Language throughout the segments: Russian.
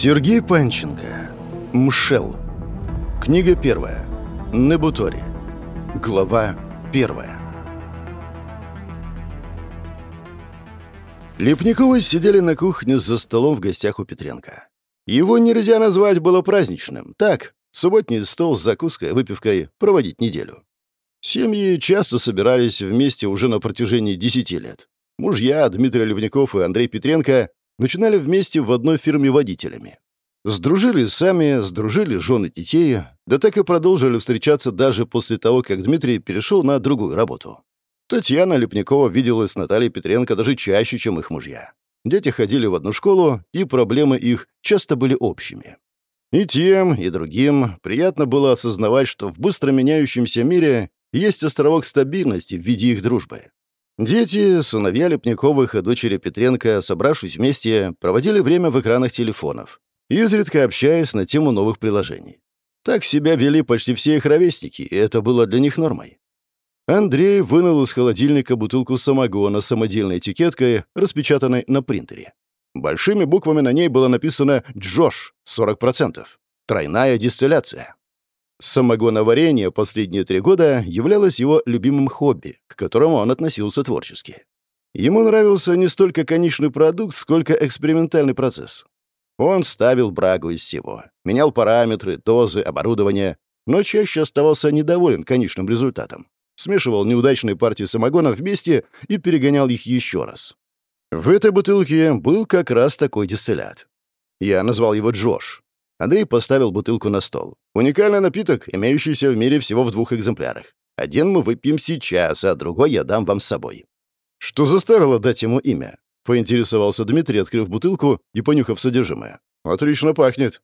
Сергей Панченко. Мшел. Книга первая. Небутори. Глава первая. Лепниковы сидели на кухне за столом в гостях у Петренко. Его нельзя назвать было праздничным. Так, субботний стол с закуской, выпивкой проводить неделю. Семьи часто собирались вместе уже на протяжении десяти лет. Мужья Дмитрий Левников и Андрей Петренко начинали вместе в одной фирме водителями. Сдружили сами, сдружили жены детей, да так и продолжили встречаться даже после того, как Дмитрий перешел на другую работу. Татьяна Лепникова виделась с Натальей Петренко даже чаще, чем их мужья. Дети ходили в одну школу, и проблемы их часто были общими. И тем, и другим приятно было осознавать, что в быстро меняющемся мире есть островок стабильности в виде их дружбы. Дети, сыновья Лепниковых и дочери Петренко, собравшись вместе, проводили время в экранах телефонов, изредка общаясь на тему новых приложений. Так себя вели почти все их ровесники, и это было для них нормой. Андрей вынул из холодильника бутылку самогона с самодельной этикеткой, распечатанной на принтере. Большими буквами на ней было написано «Джош» 40%. Тройная дистилляция. Самогоноварение последние три года являлось его любимым хобби, к которому он относился творчески. Ему нравился не столько конечный продукт, сколько экспериментальный процесс. Он ставил брагу из всего, менял параметры, дозы, оборудование, но чаще оставался недоволен конечным результатом. Смешивал неудачные партии самогона вместе и перегонял их еще раз. В этой бутылке был как раз такой дистиллят. Я назвал его Джош. Андрей поставил бутылку на стол. Уникальный напиток, имеющийся в мире всего в двух экземплярах. Один мы выпьем сейчас, а другой я дам вам с собой. Что заставило дать ему имя? Поинтересовался Дмитрий, открыв бутылку и понюхав содержимое. Отлично пахнет.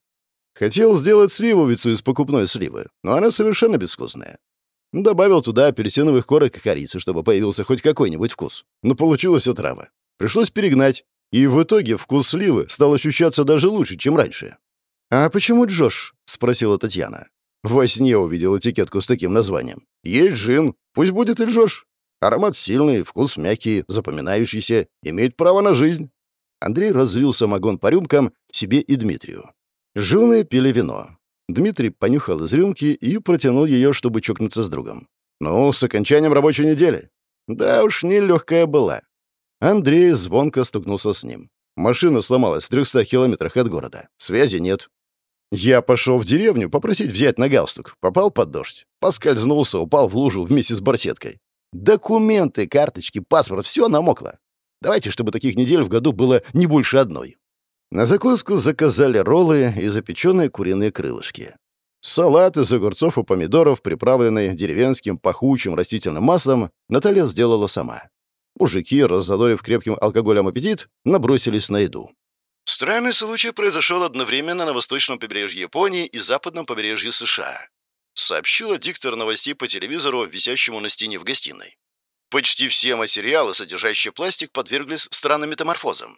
Хотел сделать сливовицу из покупной сливы, но она совершенно безвкусная. Добавил туда апельсиновых корок и корицы, чтобы появился хоть какой-нибудь вкус. Но получилось отрава. Пришлось перегнать. И в итоге вкус сливы стал ощущаться даже лучше, чем раньше. «А почему Джош?» — спросила Татьяна. Во сне увидел этикетку с таким названием. «Есть джин, пусть будет и Джош. Аромат сильный, вкус мягкий, запоминающийся, имеет право на жизнь». Андрей разлил самогон по рюмкам себе и Дмитрию. Жены пили вино. Дмитрий понюхал из рюмки и протянул ее, чтобы чокнуться с другом. «Ну, с окончанием рабочей недели». Да уж, нелегкая была. Андрей звонко стукнулся с ним. Машина сломалась в 300 километрах от города. Связи нет. Я пошел в деревню попросить взять на галстук. Попал под дождь. Поскользнулся, упал в лужу вместе с барсеткой. Документы, карточки, паспорт — все намокло. Давайте, чтобы таких недель в году было не больше одной. На закуску заказали роллы и запеченные куриные крылышки. Салат из огурцов и помидоров, приправленный деревенским пахучим растительным маслом, Наталья сделала сама. Мужики, раззадорив крепким алкоголем аппетит, набросились на еду. Странный случай произошел одновременно на восточном побережье Японии и западном побережье США. Сообщила диктор новостей по телевизору, висящему на стене в гостиной. Почти все материалы, содержащие пластик, подверглись странным метаморфозам.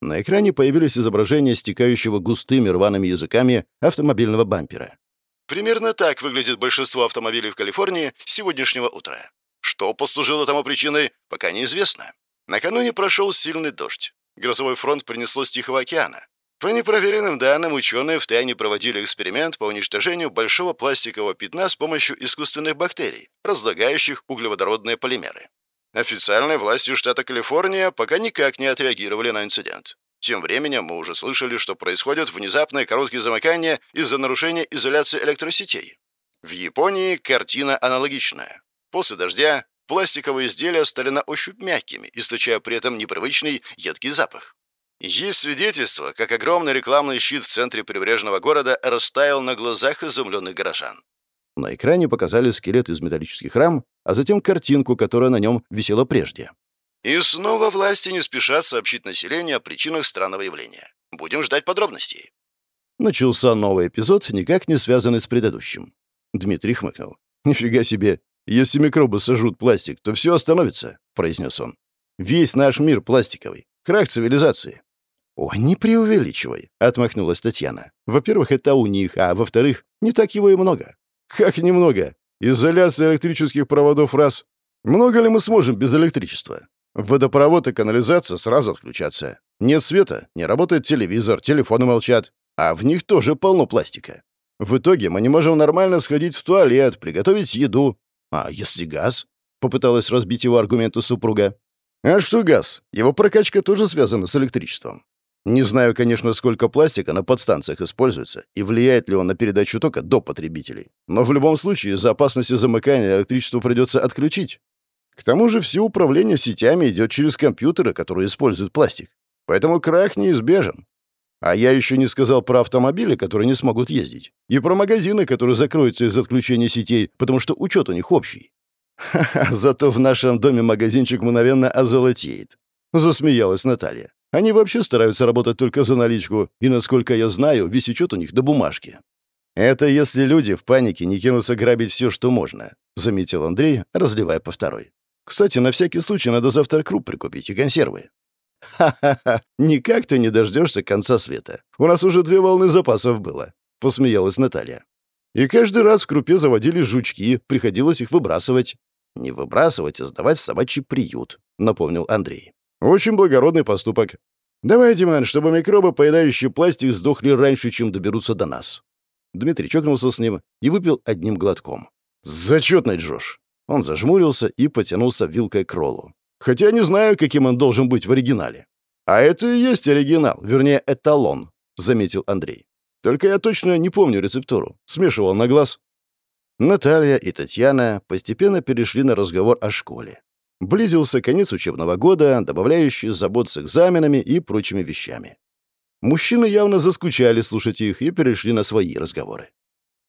На экране появились изображения стекающего густыми рваными языками автомобильного бампера. Примерно так выглядит большинство автомобилей в Калифорнии сегодняшнего утра. Что послужило тому причиной, пока неизвестно. Накануне прошел сильный дождь. Грозовой фронт принесло с Тихого океана. По непроверенным данным, ученые втайне проводили эксперимент по уничтожению большого пластикового пятна с помощью искусственных бактерий, разлагающих углеводородные полимеры. Официальные власти штата Калифорния пока никак не отреагировали на инцидент. Тем временем мы уже слышали, что происходят внезапные короткие замыкания из-за нарушения изоляции электросетей. В Японии картина аналогичная. После дождя пластиковые изделия стали на ощупь мягкими, источая при этом непривычный едкий запах. Есть свидетельство, как огромный рекламный щит в центре прибрежного города растаял на глазах изумленных горожан. На экране показали скелет из металлических рам, а затем картинку, которая на нем висела прежде. И снова власти не спешат сообщить населению о причинах странного явления. Будем ждать подробностей. Начался новый эпизод, никак не связанный с предыдущим. Дмитрий хмыкнул. «Нифига себе! Если микробы сожрут пластик, то все остановится», — произнес он. «Весь наш мир пластиковый. Крах цивилизации». «Ой, не преувеличивай», — отмахнулась Татьяна. «Во-первых, это у них, а во-вторых, не так его и много». «Как немного? Изоляция электрических проводов раз. Много ли мы сможем без электричества? Водопровод и канализация сразу отключатся. Нет света, не работает телевизор, телефоны молчат. а в них тоже полно пластика. В итоге мы не можем нормально сходить в туалет, приготовить еду. А если газ? Попыталась разбить его аргументы супруга. А что газ? Его прокачка тоже связана с электричеством. Не знаю, конечно, сколько пластика на подстанциях используется и влияет ли он на передачу тока до потребителей. Но в любом случае из-за опасности замыкания электричество придется отключить. К тому же все управление сетями идет через компьютеры, которые используют пластик. Поэтому крах неизбежен. А я еще не сказал про автомобили, которые не смогут ездить. И про магазины, которые закроются из отключения сетей, потому что учет у них общий. Ха-ха, зато в нашем доме магазинчик мгновенно озолотеет. Засмеялась Наталья. Они вообще стараются работать только за наличку, и, насколько я знаю, весь учет у них до бумажки. Это если люди в панике не кинутся грабить все, что можно, заметил Андрей, разливая по второй. Кстати, на всякий случай надо завтра круп прикупить и консервы. «Ха-ха-ха! Никак ты не дождешься конца света. У нас уже две волны запасов было», — посмеялась Наталья. «И каждый раз в крупе заводили жучки, приходилось их выбрасывать». «Не выбрасывать, а сдавать в собачий приют», — напомнил Андрей. «Очень благородный поступок. Давай, Диман, чтобы микробы, поедающие пластик, сдохли раньше, чем доберутся до нас». Дмитрий чокнулся с ним и выпил одним глотком. «Зачетный Джош!» Он зажмурился и потянулся вилкой к роллу. Хотя не знаю, каким он должен быть в оригинале. А это и есть оригинал, вернее, эталон, заметил Андрей. Только я точно не помню рецептуру. Смешивал на глаз. Наталья и Татьяна постепенно перешли на разговор о школе. Близился конец учебного года, добавляющий забот с экзаменами и прочими вещами. Мужчины явно заскучали слушать их и перешли на свои разговоры.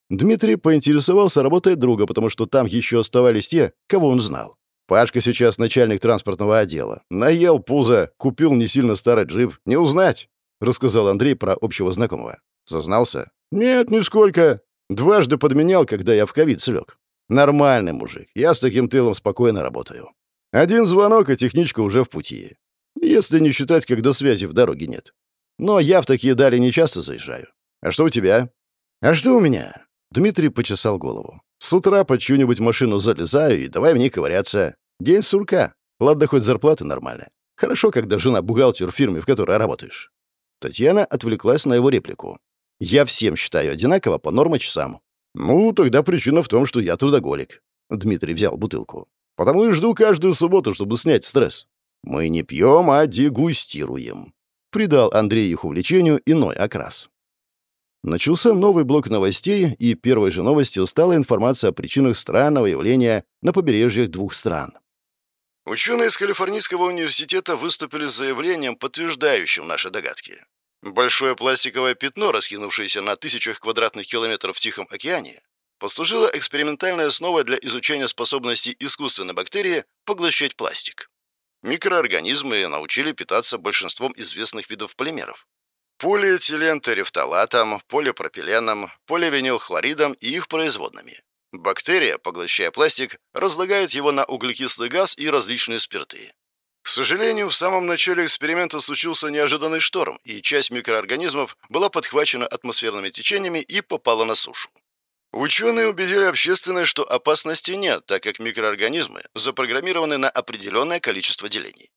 Дмитрий поинтересовался работой друга, потому что там еще оставались те, кого он знал. Пашка сейчас начальник транспортного отдела. Наел пузо, купил не сильно старый джип. Не узнать, — рассказал Андрей про общего знакомого. Зазнался? Нет, нисколько. Дважды подменял, когда я в ковид слег. Нормальный мужик. Я с таким тылом спокойно работаю. Один звонок, и техничка уже в пути. Если не считать, когда связи в дороге нет. Но я в такие дали не часто заезжаю. А что у тебя? А что у меня? Дмитрий почесал голову. С утра под чью-нибудь машину залезаю и давай в ней ковыряться. День сурка. Ладно, хоть зарплата нормальная. Хорошо, когда жена бухгалтер в фирме, в которой работаешь. Татьяна отвлеклась на его реплику. «Я всем считаю одинаково по норма часам». «Ну, тогда причина в том, что я трудоголик». Дмитрий взял бутылку. «Потому и жду каждую субботу, чтобы снять стресс. Мы не пьем, а дегустируем». Придал Андрей их увлечению иной окрас. Начался новый блок новостей, и первой же новостью стала информация о причинах странного явления на побережьях двух стран. Ученые из Калифорнийского университета выступили с заявлением, подтверждающим наши догадки. Большое пластиковое пятно, раскинувшееся на тысячах квадратных километров в Тихом океане, послужило экспериментальной основой для изучения способности искусственной бактерии поглощать пластик. Микроорганизмы научили питаться большинством известных видов полимеров. Полиэтилен терефталатом, полипропиленом, поливинилхлоридом и их производными. Бактерия, поглощая пластик, разлагает его на углекислый газ и различные спирты. К сожалению, в самом начале эксперимента случился неожиданный шторм, и часть микроорганизмов была подхвачена атмосферными течениями и попала на сушу. Ученые убедили общественность, что опасности нет, так как микроорганизмы запрограммированы на определенное количество делений.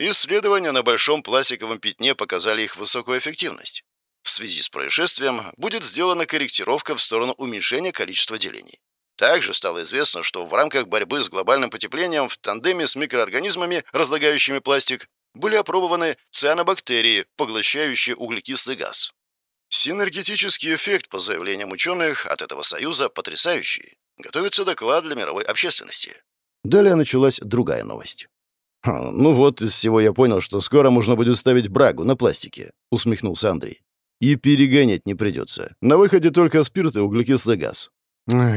Исследования на большом пластиковом пятне показали их высокую эффективность. В связи с происшествием будет сделана корректировка в сторону уменьшения количества делений. Также стало известно, что в рамках борьбы с глобальным потеплением в тандеме с микроорганизмами, разлагающими пластик, были опробованы цианобактерии, поглощающие углекислый газ. Синергетический эффект, по заявлениям ученых, от этого союза потрясающий. Готовится доклад для мировой общественности. Далее началась другая новость. «Ну вот, из всего я понял, что скоро можно будет ставить брагу на пластике», — усмехнулся Андрей. «И перегонять не придется. На выходе только спирт и углекислый газ».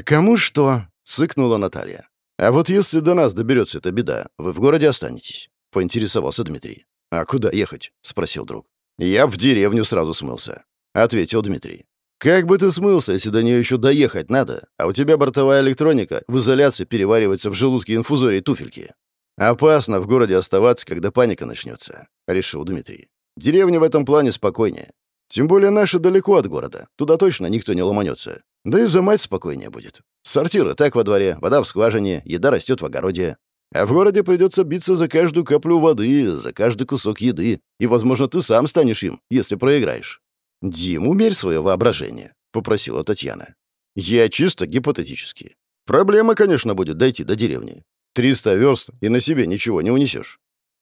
«Кому что?» — сыкнула Наталья. «А вот если до нас доберется эта беда, вы в городе останетесь?» — поинтересовался Дмитрий. «А куда ехать?» — спросил друг. «Я в деревню сразу смылся», — ответил Дмитрий. «Как бы ты смылся, если до нее еще доехать надо, а у тебя бортовая электроника в изоляции переваривается в желудке инфузории туфельки?» «Опасно в городе оставаться, когда паника начнется», — решил Дмитрий. «Деревня в этом плане спокойнее. Тем более наши далеко от города. Туда точно никто не ломанется. Да и за мать спокойнее будет. Сортиры так во дворе, вода в скважине, еда растет в огороде. А в городе придется биться за каждую каплю воды, за каждый кусок еды. И, возможно, ты сам станешь им, если проиграешь». «Дим, умерь свое воображение», — попросила Татьяна. «Я чисто гипотетически. Проблема, конечно, будет дойти до деревни. Триста верст, и на себе ничего не унесешь.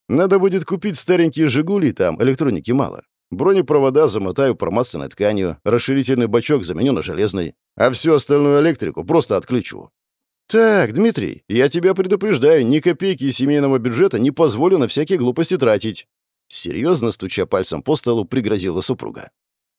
Надо будет купить старенькие «Жигули», там электроники мало. Бронепровода замотаю промасленной тканью, расширительный бачок заменю на железный, а всю остальную электрику просто отключу. «Так, Дмитрий, я тебя предупреждаю, ни копейки из семейного бюджета не позволю на всякие глупости тратить». Серьезно, стуча пальцем по столу, пригрозила супруга.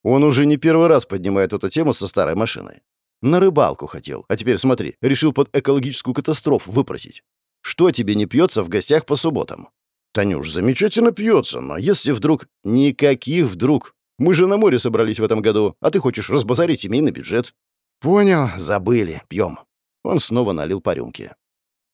Он уже не первый раз поднимает эту тему со старой машиной. На рыбалку хотел, а теперь смотри, решил под экологическую катастрофу выпросить. Что тебе не пьется в гостях по субботам? Танюш, замечательно пьется, но если вдруг... Никаких вдруг. Мы же на море собрались в этом году, а ты хочешь разбазарить семейный бюджет. Понял, забыли, пьем. Он снова налил по рюмке.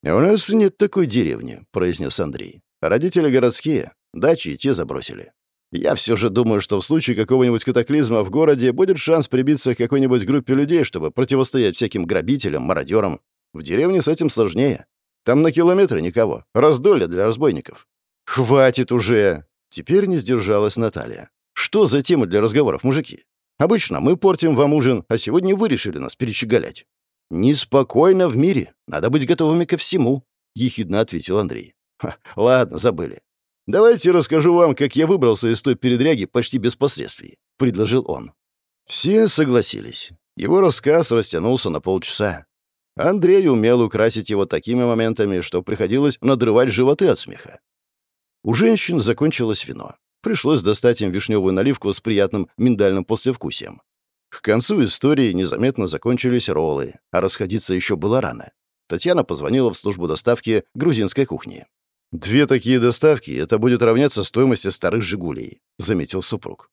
«У нас нет такой деревни», — произнес Андрей. «Родители городские, дачи и те забросили. Я все же думаю, что в случае какого-нибудь катаклизма в городе будет шанс прибиться к какой-нибудь группе людей, чтобы противостоять всяким грабителям, мародерам. В деревне с этим сложнее. Там на километры никого. Раздолье для разбойников». «Хватит уже!» Теперь не сдержалась Наталья. «Что за тема для разговоров, мужики? Обычно мы портим вам ужин, а сегодня вы решили нас перечеголять. «Неспокойно в мире. Надо быть готовыми ко всему», — ехидно ответил Андрей. «Ладно, забыли. Давайте расскажу вам, как я выбрался из той передряги почти без последствий», — предложил он. Все согласились. Его рассказ растянулся на полчаса. Андрей умел украсить его такими моментами, что приходилось надрывать животы от смеха. У женщин закончилось вино. Пришлось достать им вишневую наливку с приятным миндальным послевкусием. К концу истории незаметно закончились роллы, а расходиться еще было рано. Татьяна позвонила в службу доставки грузинской кухни. «Две такие доставки — это будет равняться стоимости старых «Жигулей», — заметил супруг.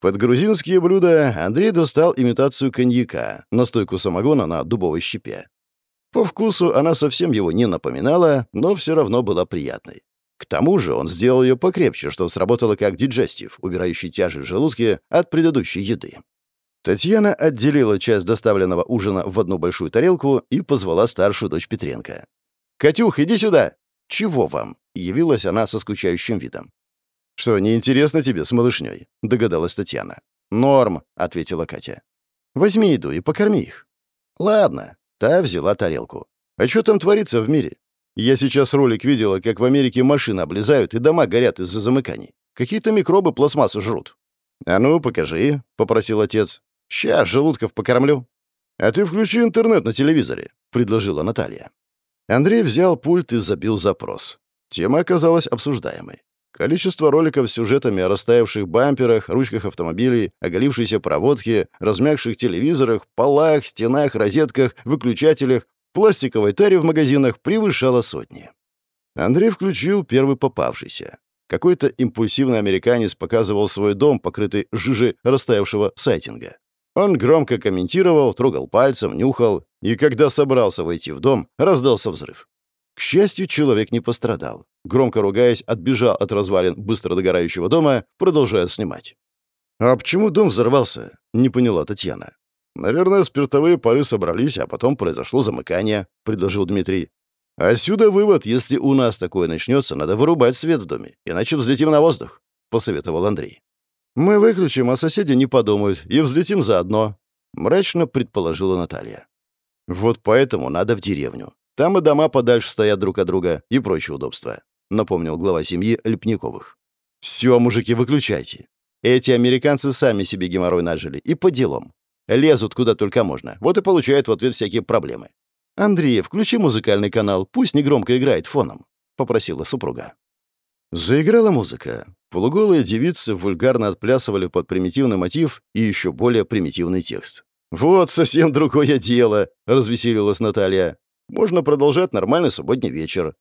Под грузинские блюда Андрей достал имитацию коньяка, настойку самогона на дубовой щепе. По вкусу она совсем его не напоминала, но все равно была приятной. К тому же он сделал ее покрепче, что сработало как диджестив, убирающий тяжесть в желудке от предыдущей еды. Татьяна отделила часть доставленного ужина в одну большую тарелку и позвала старшую дочь Петренко. «Катюх, иди сюда!» «Чего вам?» — явилась она со скучающим видом. «Что, неинтересно тебе с малышней?» — догадалась Татьяна. «Норм», — ответила Катя. «Возьми еду и покорми их». «Ладно». Та взяла тарелку. «А что там творится в мире? Я сейчас ролик видела, как в Америке машины облезают и дома горят из-за замыканий. Какие-то микробы пластмассу жрут». «А ну, покажи», — попросил отец. «Ща, желудков покормлю». «А ты включи интернет на телевизоре», — предложила Наталья. Андрей взял пульт и забил запрос. Тема оказалась обсуждаемой. Количество роликов с сюжетами о растаявших бамперах, ручках автомобилей, оголившейся проводке, размягших телевизорах, полах, стенах, розетках, выключателях, пластиковой таре в магазинах превышало сотни. Андрей включил первый попавшийся. Какой-то импульсивный американец показывал свой дом, покрытый жижей растаявшего сайтинга. Он громко комментировал, трогал пальцем, нюхал, и когда собрался войти в дом, раздался взрыв. К счастью, человек не пострадал. Громко ругаясь, отбежал от развалин быстро догорающего дома, продолжая снимать. «А почему дом взорвался?» — не поняла Татьяна. «Наверное, спиртовые пары собрались, а потом произошло замыкание», — предложил Дмитрий. «Отсюда вывод, если у нас такое начнется, надо вырубать свет в доме, иначе взлетим на воздух», — посоветовал Андрей. «Мы выключим, а соседи не подумают, и взлетим заодно», — мрачно предположила Наталья. «Вот поэтому надо в деревню. Там и дома подальше стоят друг от друга и прочие удобства», — напомнил глава семьи Лепниковых. «Все, мужики, выключайте. Эти американцы сами себе геморрой нажили, и по делам. Лезут куда только можно, вот и получают в ответ всякие проблемы. «Андрей, включи музыкальный канал, пусть негромко играет фоном», — попросила супруга. Заиграла музыка. Полуголые девицы вульгарно отплясывали под примитивный мотив и еще более примитивный текст. «Вот совсем другое дело», — развеселилась Наталья. «Можно продолжать нормальный субботний вечер».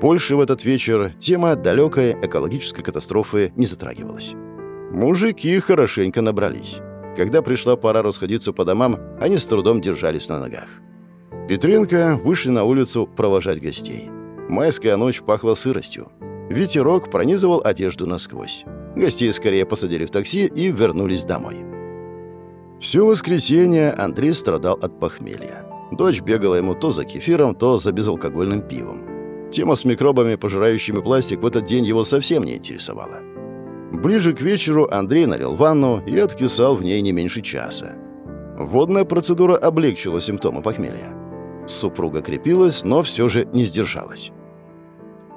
Больше в этот вечер тема далекой экологической катастрофы не затрагивалась. Мужики хорошенько набрались. Когда пришла пора расходиться по домам, они с трудом держались на ногах. Петренко вышли на улицу провожать гостей. Майская ночь пахла сыростью. Ветерок пронизывал одежду насквозь. Гостей скорее посадили в такси и вернулись домой. Все воскресенье Андрей страдал от похмелья. Дочь бегала ему то за кефиром, то за безалкогольным пивом. Тема с микробами, пожирающими пластик, в этот день его совсем не интересовала. Ближе к вечеру Андрей налил ванну и откисал в ней не меньше часа. Водная процедура облегчила симптомы похмелья. Супруга крепилась, но все же не сдержалась.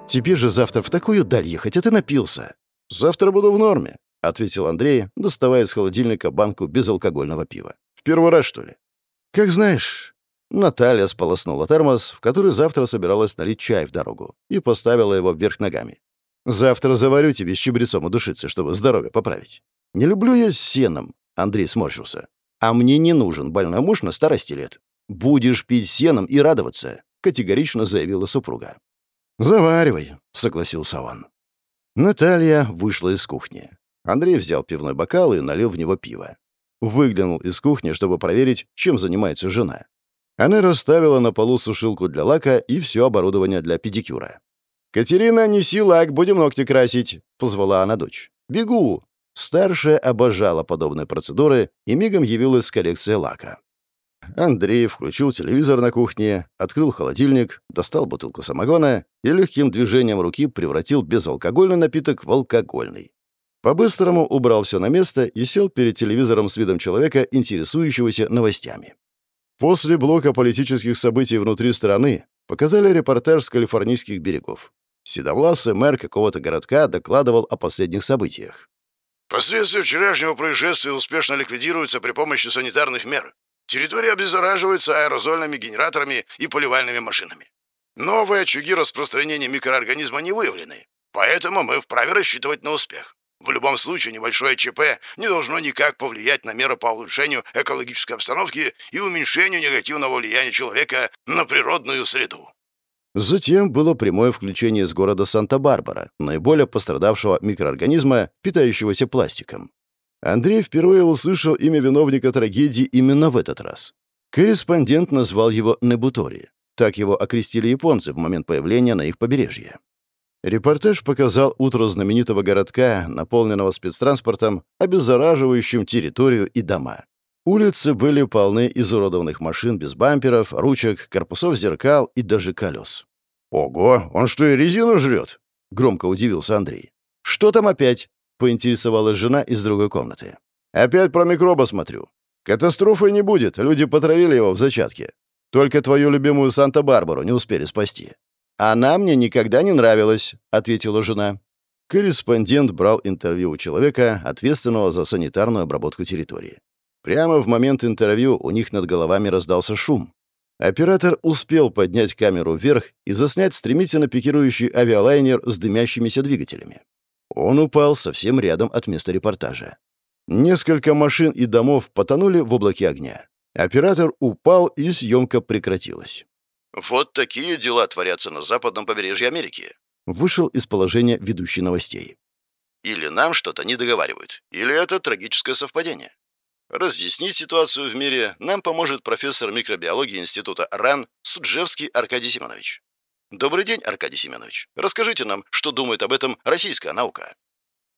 «Тебе же завтра в такую даль ехать, а ты напился». «Завтра буду в норме», — ответил Андрей, доставая из холодильника банку безалкогольного пива. «В первый раз, что ли?» «Как знаешь». Наталья сполоснула термос, в который завтра собиралась налить чай в дорогу, и поставила его вверх ногами. «Завтра заварю тебе с чабрецом удушиться, чтобы здоровье поправить». «Не люблю я с сеном», — Андрей сморщился. «А мне не нужен больной муж на старости лет. Будешь пить сеном и радоваться», — категорично заявила супруга. «Заваривай», — согласился он. Наталья вышла из кухни. Андрей взял пивной бокал и налил в него пиво. Выглянул из кухни, чтобы проверить, чем занимается жена. Она расставила на полу сушилку для лака и все оборудование для педикюра. «Катерина, неси лак, будем ногти красить», — позвала она дочь. «Бегу». Старшая обожала подобные процедуры и мигом явилась с коллекцией лака. Андрей включил телевизор на кухне, открыл холодильник, достал бутылку самогона и легким движением руки превратил безалкогольный напиток в алкогольный. По-быстрому убрал все на место и сел перед телевизором с видом человека, интересующегося новостями. После блока политических событий внутри страны показали репортаж с калифорнийских берегов. Седовласый мэр какого-то городка докладывал о последних событиях. Последствия вчерашнего происшествия успешно ликвидируются при помощи санитарных мер. Территория обеззараживается аэрозольными генераторами и поливальными машинами. Новые очаги распространения микроорганизма не выявлены, поэтому мы вправе рассчитывать на успех. В любом случае, небольшое ЧП не должно никак повлиять на меры по улучшению экологической обстановки и уменьшению негативного влияния человека на природную среду. Затем было прямое включение с города Санта-Барбара, наиболее пострадавшего микроорганизма, питающегося пластиком. Андрей впервые услышал имя виновника трагедии именно в этот раз. Корреспондент назвал его Небутори. Так его окрестили японцы в момент появления на их побережье. Репортаж показал утро знаменитого городка, наполненного спецтранспортом, обеззараживающим территорию и дома. Улицы были полны изуродованных машин без бамперов, ручек, корпусов зеркал и даже колес. «Ого, он что, и резину жрет?» — громко удивился Андрей. «Что там опять?» поинтересовалась жена из другой комнаты. «Опять про микроба смотрю. Катастрофы не будет, люди потравили его в зачатке. Только твою любимую Санта-Барбару не успели спасти». «Она мне никогда не нравилась», — ответила жена. Корреспондент брал интервью у человека, ответственного за санитарную обработку территории. Прямо в момент интервью у них над головами раздался шум. Оператор успел поднять камеру вверх и заснять стремительно пикирующий авиалайнер с дымящимися двигателями. Он упал совсем рядом от места репортажа. Несколько машин и домов потонули в облаке огня. Оператор упал, и съемка прекратилась. «Вот такие дела творятся на западном побережье Америки», вышел из положения ведущий новостей. «Или нам что-то не договаривают, или это трагическое совпадение. Разъяснить ситуацию в мире нам поможет профессор микробиологии Института РАН Суджевский Аркадий Семенович. Добрый день, Аркадий Семенович. Расскажите нам, что думает об этом российская наука.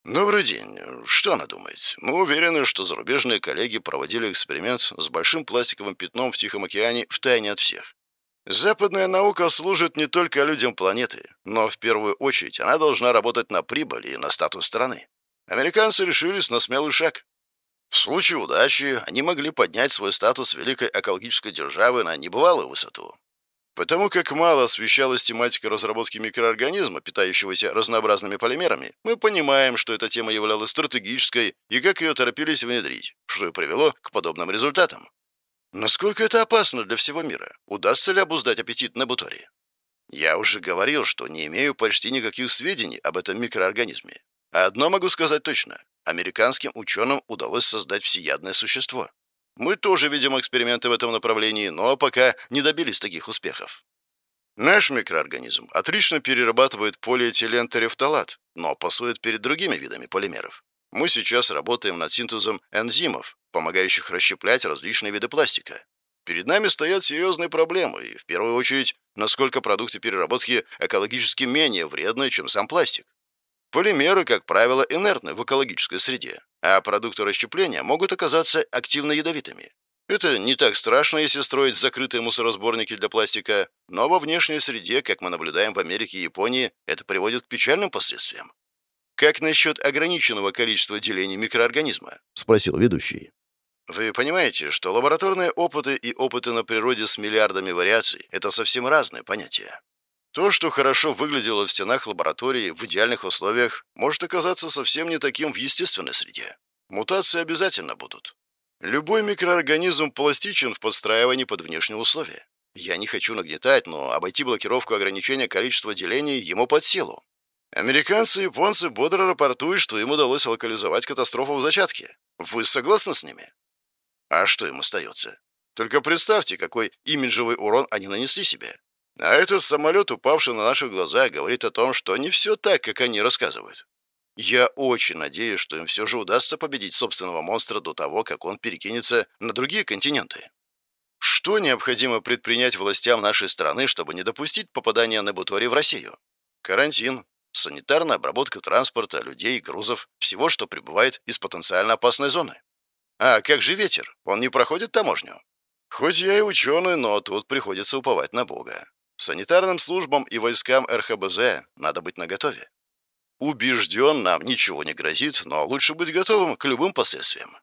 Добрый день. Что она думает? Мы уверены, что зарубежные коллеги проводили эксперимент с большим пластиковым пятном в Тихом океане в тайне от всех. Западная наука служит не только людям планеты, но в первую очередь она должна работать на прибыль и на статус страны. Американцы решились на смелый шаг. В случае удачи они могли поднять свой статус великой экологической державы на небывалую высоту. Потому как мало освещалась тематика разработки микроорганизма, питающегося разнообразными полимерами, мы понимаем, что эта тема являлась стратегической и как ее торопились внедрить, что и привело к подобным результатам. Насколько это опасно для всего мира? Удастся ли обуздать аппетит на буторе? Я уже говорил, что не имею почти никаких сведений об этом микроорганизме. Одно могу сказать точно. Американским ученым удалось создать всеядное существо. Мы тоже ведем эксперименты в этом направлении, но пока не добились таких успехов. Наш микроорганизм отлично перерабатывает полиэтилен-терефталат, но пасует перед другими видами полимеров. Мы сейчас работаем над синтезом энзимов, помогающих расщеплять различные виды пластика. Перед нами стоят серьезные проблемы, и в первую очередь, насколько продукты переработки экологически менее вредны, чем сам пластик. Полимеры, как правило, инертны в экологической среде, а продукты расщепления могут оказаться активно ядовитыми. Это не так страшно, если строить закрытые мусоросборники для пластика, но во внешней среде, как мы наблюдаем в Америке и Японии, это приводит к печальным последствиям. Как насчет ограниченного количества делений микроорганизма? Спросил ведущий. Вы понимаете, что лабораторные опыты и опыты на природе с миллиардами вариаций – это совсем разные понятия. То, что хорошо выглядело в стенах лаборатории в идеальных условиях, может оказаться совсем не таким в естественной среде. Мутации обязательно будут. Любой микроорганизм пластичен в подстраивании под внешние условия. Я не хочу нагнетать, но обойти блокировку ограничения количества делений ему под силу. Американцы и японцы бодро рапортуют, что им удалось локализовать катастрофу в зачатке. Вы согласны с ними? А что им остается? Только представьте, какой имиджевый урон они нанесли себе. А этот самолет, упавший на наших глазах, говорит о том, что не все так, как они рассказывают. Я очень надеюсь, что им все же удастся победить собственного монстра до того, как он перекинется на другие континенты. Что необходимо предпринять властям нашей страны, чтобы не допустить попадания на Бутори в Россию? Карантин, санитарная обработка транспорта, людей, грузов, всего, что прибывает из потенциально опасной зоны. А как же ветер? Он не проходит таможню? Хоть я и ученый, но тут приходится уповать на Бога. Санитарным службам и войскам РХБЗ надо быть наготове. Убежден, нам ничего не грозит, но лучше быть готовым к любым последствиям.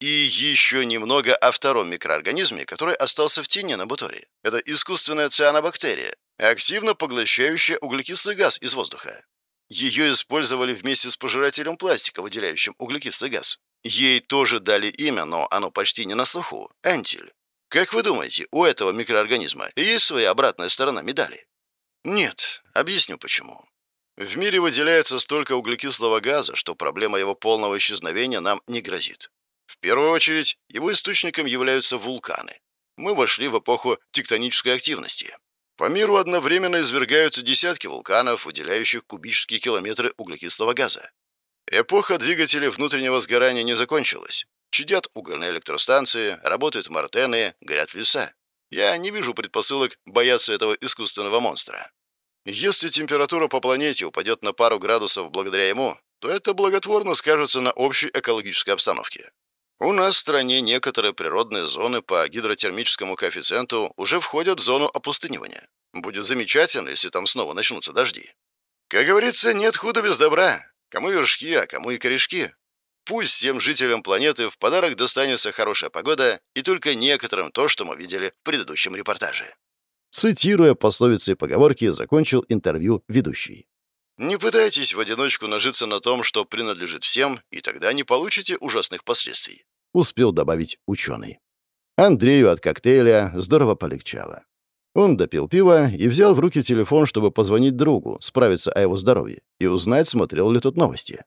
И еще немного о втором микроорганизме, который остался в тени на буторе. Это искусственная цианобактерия, активно поглощающая углекислый газ из воздуха. Ее использовали вместе с пожирателем пластика, выделяющим углекислый газ. Ей тоже дали имя, но оно почти не на слуху – антиль. Как вы думаете, у этого микроорганизма есть своя обратная сторона медали? Нет. Объясню почему. В мире выделяется столько углекислого газа, что проблема его полного исчезновения нам не грозит. В первую очередь, его источником являются вулканы. Мы вошли в эпоху тектонической активности. По миру одновременно извергаются десятки вулканов, выделяющих кубические километры углекислого газа. Эпоха двигателей внутреннего сгорания не закончилась. Чудят угольные электростанции, работают мартены, горят леса. Я не вижу предпосылок бояться этого искусственного монстра. Если температура по планете упадет на пару градусов благодаря ему, то это благотворно скажется на общей экологической обстановке. У нас в стране некоторые природные зоны по гидротермическому коэффициенту уже входят в зону опустынивания. Будет замечательно, если там снова начнутся дожди. Как говорится, нет худа без добра. Кому вершки, а кому и корешки. Пусть всем жителям планеты в подарок достанется хорошая погода и только некоторым то, что мы видели в предыдущем репортаже. Цитируя пословицы и поговорки, закончил интервью ведущий. Не пытайтесь в одиночку нажиться на том, что принадлежит всем, и тогда не получите ужасных последствий. Успел добавить ученый. Андрею от коктейля здорово полегчало. Он допил пиво и взял в руки телефон, чтобы позвонить другу, справиться о его здоровье и узнать, смотрел ли тот новости.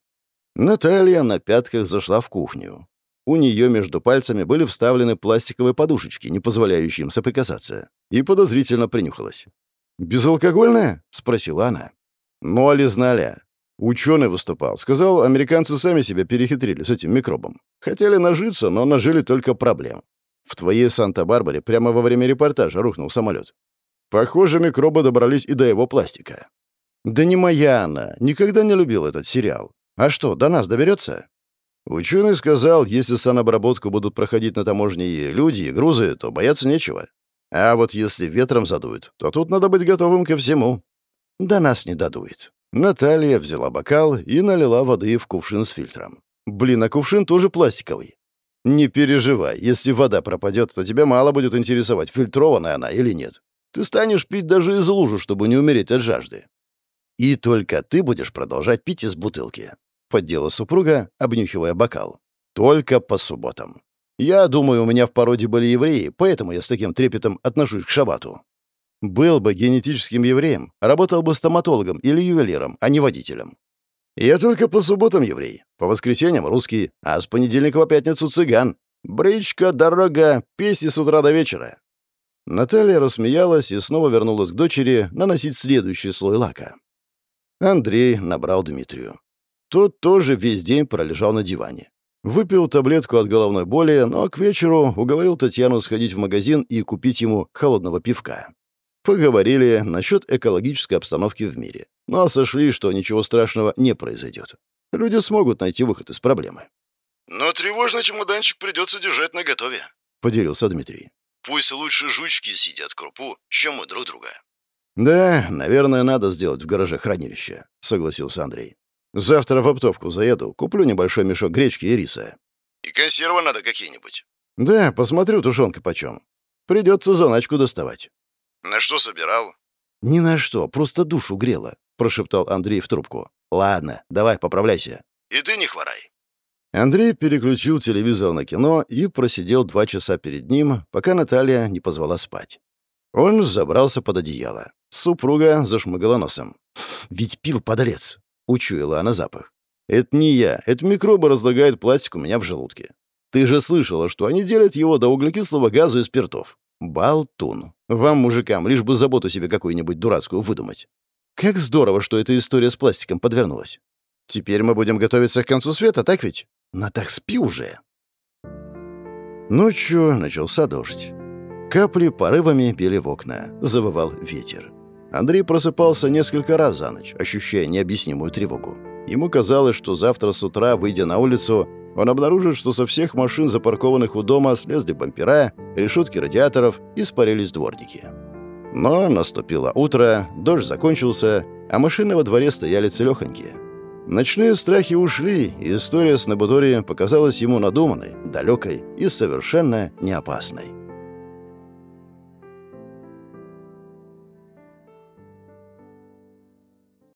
Наталья на пятках зашла в кухню. У нее между пальцами были вставлены пластиковые подушечки, не позволяющие им соприкасаться, и подозрительно принюхалась. «Безалкогольная?» — спросила она. Молли знали. Ученый выступал. Сказал, американцы сами себя перехитрили с этим микробом. Хотели нажиться, но нажили только проблем. В твоей Санта-Барбаре прямо во время репортажа рухнул самолет. Похоже, микробы добрались и до его пластика. Да не моя она. Никогда не любил этот сериал. А что, до нас доберется? Ученый сказал, если санобработку будут проходить на таможне и люди, и грузы, то бояться нечего. А вот если ветром задует, то тут надо быть готовым ко всему. До нас не додует. Наталья взяла бокал и налила воды в кувшин с фильтром. Блин, а кувшин тоже пластиковый. Не переживай, если вода пропадет, то тебя мало будет интересовать, фильтрованная она или нет. Ты станешь пить даже из лужи, чтобы не умереть от жажды. И только ты будешь продолжать пить из бутылки. — поддела супруга, обнюхивая бокал. «Только по субботам. Я думаю, у меня в породе были евреи, поэтому я с таким трепетом отношусь к шабату. Был бы генетическим евреем, работал бы стоматологом или ювелиром, а не водителем. Я только по субботам еврей, по воскресеньям русский, а с понедельника по пятницу цыган. Брычка, дорога, песни с утра до вечера». Наталья рассмеялась и снова вернулась к дочери наносить следующий слой лака. Андрей набрал Дмитрию. Тот тоже весь день пролежал на диване. Выпил таблетку от головной боли, но к вечеру уговорил Татьяну сходить в магазин и купить ему холодного пивка. Поговорили насчет экологической обстановки в мире, но сошли, что ничего страшного не произойдет. Люди смогут найти выход из проблемы. «Но тревожный чемоданчик придется держать наготове», — поделился Дмитрий. «Пусть лучше жучки сидят крупу, чем мы друг друга». «Да, наверное, надо сделать в гараже хранилище», — согласился Андрей. Завтра в оптовку заеду, куплю небольшой мешок гречки и риса». «И консервы надо какие-нибудь». «Да, посмотрю, тушенка почем. Придется заначку доставать». «На что собирал?» «Ни на что, просто душу грело», — прошептал Андрей в трубку. «Ладно, давай, поправляйся». «И ты не хворай». Андрей переключил телевизор на кино и просидел два часа перед ним, пока Наталья не позвала спать. Он забрался под одеяло. Супруга зашмыгала носом. «Ведь пил подолец!» — учуяла она запах. «Это не я. Это микробы разлагают пластик у меня в желудке. Ты же слышала, что они делят его до углекислого газа и спиртов. Болтун. Вам, мужикам, лишь бы заботу себе какую-нибудь дурацкую выдумать. Как здорово, что эта история с пластиком подвернулась. Теперь мы будем готовиться к концу света, так ведь? На так спи уже. Ночью начался дождь. Капли порывами били в окна. Завывал ветер. Андрей просыпался несколько раз за ночь, ощущая необъяснимую тревогу. Ему казалось, что завтра с утра, выйдя на улицу, он обнаружит, что со всех машин, запаркованных у дома, слезли бампера, решетки радиаторов и спарились дворники. Но наступило утро, дождь закончился, а машины во дворе стояли целехонькие. Ночные страхи ушли, и история с Набудори показалась ему надуманной, далекой и совершенно неопасной.